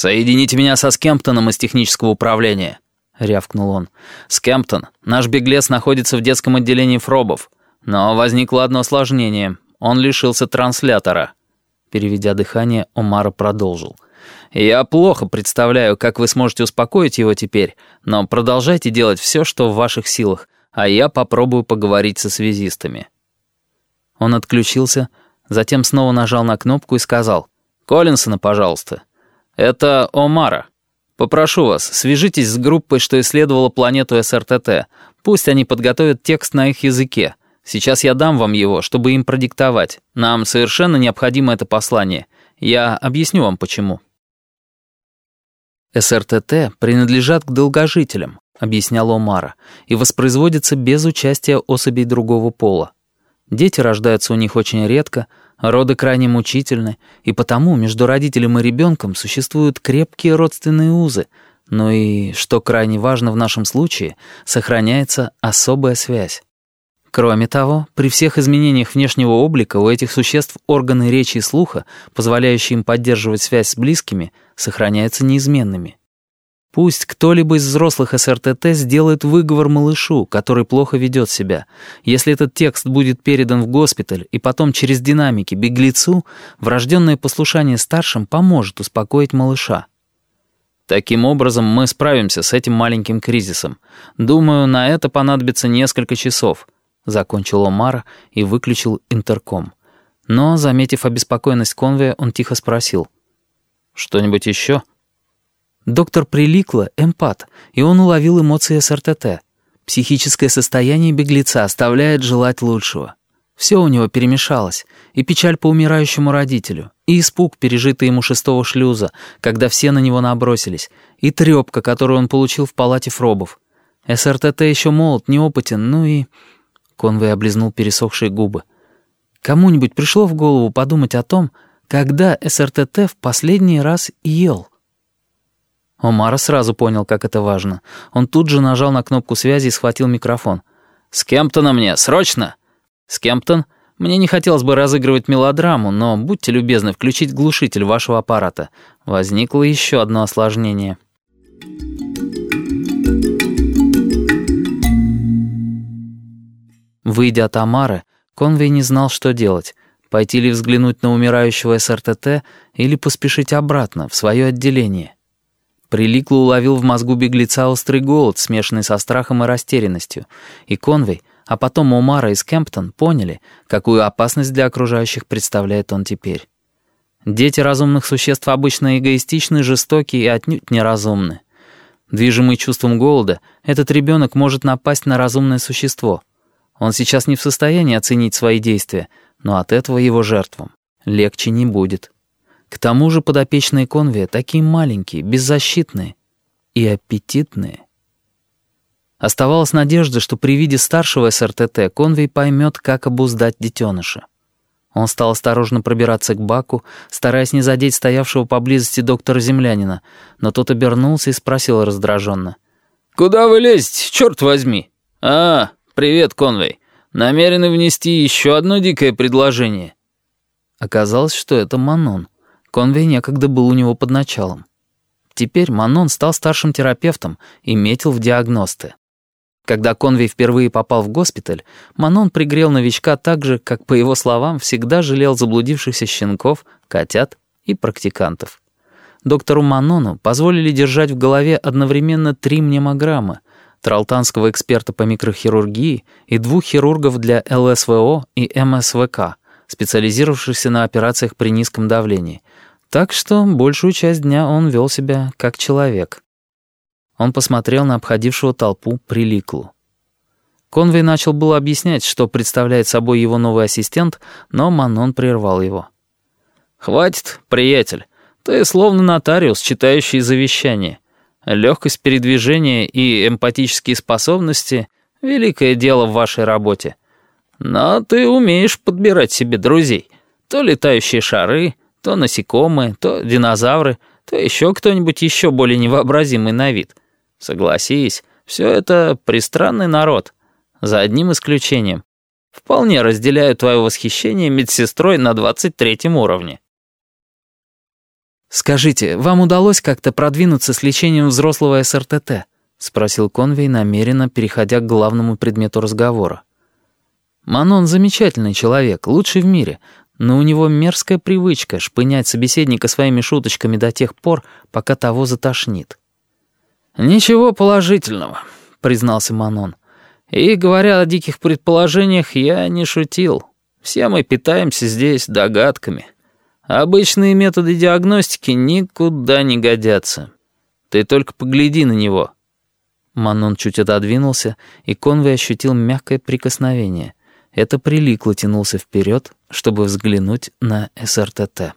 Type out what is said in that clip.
«Соедините меня со Скемптоном из технического управления», — рявкнул он. «Скемптон, наш беглец находится в детском отделении Фробов, но возникло одно осложнение. Он лишился транслятора». Переведя дыхание, Омара продолжил. «Я плохо представляю, как вы сможете успокоить его теперь, но продолжайте делать все, что в ваших силах, а я попробую поговорить со связистами». Он отключился, затем снова нажал на кнопку и сказал «Коллинсона, пожалуйста». «Это Омара. Попрошу вас, свяжитесь с группой, что исследовала планету СРТТ. Пусть они подготовят текст на их языке. Сейчас я дам вам его, чтобы им продиктовать. Нам совершенно необходимо это послание. Я объясню вам, почему». СРТТ принадлежат к долгожителям, объяснял Омара, и воспроизводится без участия особей другого пола. Дети рождаются у них очень редко, Роды крайне мучительны, и потому между родителем и ребенком существуют крепкие родственные узы, но и, что крайне важно в нашем случае, сохраняется особая связь. Кроме того, при всех изменениях внешнего облика у этих существ органы речи и слуха, позволяющие им поддерживать связь с близкими, сохраняются неизменными. Пусть кто-либо из взрослых СРТТ сделает выговор малышу, который плохо ведет себя. Если этот текст будет передан в госпиталь и потом через динамики беглецу, врожденное послушание старшим поможет успокоить малыша. Таким образом, мы справимся с этим маленьким кризисом. Думаю, на это понадобится несколько часов. Закончил Омар и выключил интерком. Но, заметив обеспокоенность конвоя, он тихо спросил. «Что-нибудь еще?» Доктор Приликла — эмпат, и он уловил эмоции СРТТ. Психическое состояние беглеца оставляет желать лучшего. Все у него перемешалось, и печаль по умирающему родителю, и испуг, пережитый ему шестого шлюза, когда все на него набросились, и трёпка, которую он получил в палате Фробов. СРТТ еще молод, неопытен, ну и... Конвей облизнул пересохшие губы. Кому-нибудь пришло в голову подумать о том, когда СРТТ в последний раз ел? Омара сразу понял, как это важно. Он тут же нажал на кнопку связи и схватил микрофон. «С Кемптона мне, срочно!» «Скемптон, мне не хотелось бы разыгрывать мелодраму, но будьте любезны включить глушитель вашего аппарата. Возникло еще одно осложнение». Выйдя от Амары, Конвей не знал, что делать. Пойти ли взглянуть на умирающего СРТТ или поспешить обратно, в свое отделение. Приликло уловил в мозгу беглеца острый голод, смешанный со страхом и растерянностью, и Конвей, а потом Омара и Скемптон поняли, какую опасность для окружающих представляет он теперь. Дети разумных существ обычно эгоистичны, жестоки и отнюдь неразумны. Движимый чувством голода, этот ребенок может напасть на разумное существо. Он сейчас не в состоянии оценить свои действия, но от этого его жертвам легче не будет. К тому же подопечные конвия такие маленькие, беззащитные и аппетитные. Оставалась надежда, что при виде старшего СРТТ конвей поймет, как обуздать детеныша. Он стал осторожно пробираться к баку, стараясь не задеть стоявшего поблизости доктора-землянина, но тот обернулся и спросил раздраженно. «Куда вы лезете, черт возьми?» «А, привет, конвей. Намерены внести еще одно дикое предложение». Оказалось, что это Манон. Конвей некогда был у него под началом. Теперь Манон стал старшим терапевтом и метил в диагносты. Когда Конвей впервые попал в госпиталь, Манон пригрел новичка так же, как, по его словам, всегда жалел заблудившихся щенков, котят и практикантов. Доктору Манону позволили держать в голове одновременно три мнемограммы — тралтанского эксперта по микрохирургии и двух хирургов для ЛСВО и МСВК, специализировавшихся на операциях при низком давлении, так что большую часть дня он вел себя как человек. Он посмотрел на обходившего толпу Приликлу. Конвей начал было объяснять, что представляет собой его новый ассистент, но Манон прервал его. «Хватит, приятель. Ты словно нотариус, читающий завещание. Легкость передвижения и эмпатические способности — великое дело в вашей работе. Но ты умеешь подбирать себе друзей. То летающие шары, то насекомые, то динозавры, то еще кто-нибудь еще более невообразимый на вид. Согласись, все это пристранный народ. За одним исключением. Вполне разделяю твое восхищение медсестрой на 23 уровне. «Скажите, вам удалось как-то продвинуться с лечением взрослого СРТТ?» — спросил Конвей, намеренно переходя к главному предмету разговора. «Манон замечательный человек, лучший в мире, но у него мерзкая привычка шпынять собеседника своими шуточками до тех пор, пока того затошнит». «Ничего положительного», — признался Манон. «И, говоря о диких предположениях, я не шутил. Все мы питаемся здесь догадками». Обычные методы диагностики никуда не годятся. Ты только погляди на него». Манон чуть отодвинулся, и Конвей ощутил мягкое прикосновение. Это приликло тянулся вперед, чтобы взглянуть на СРТТ.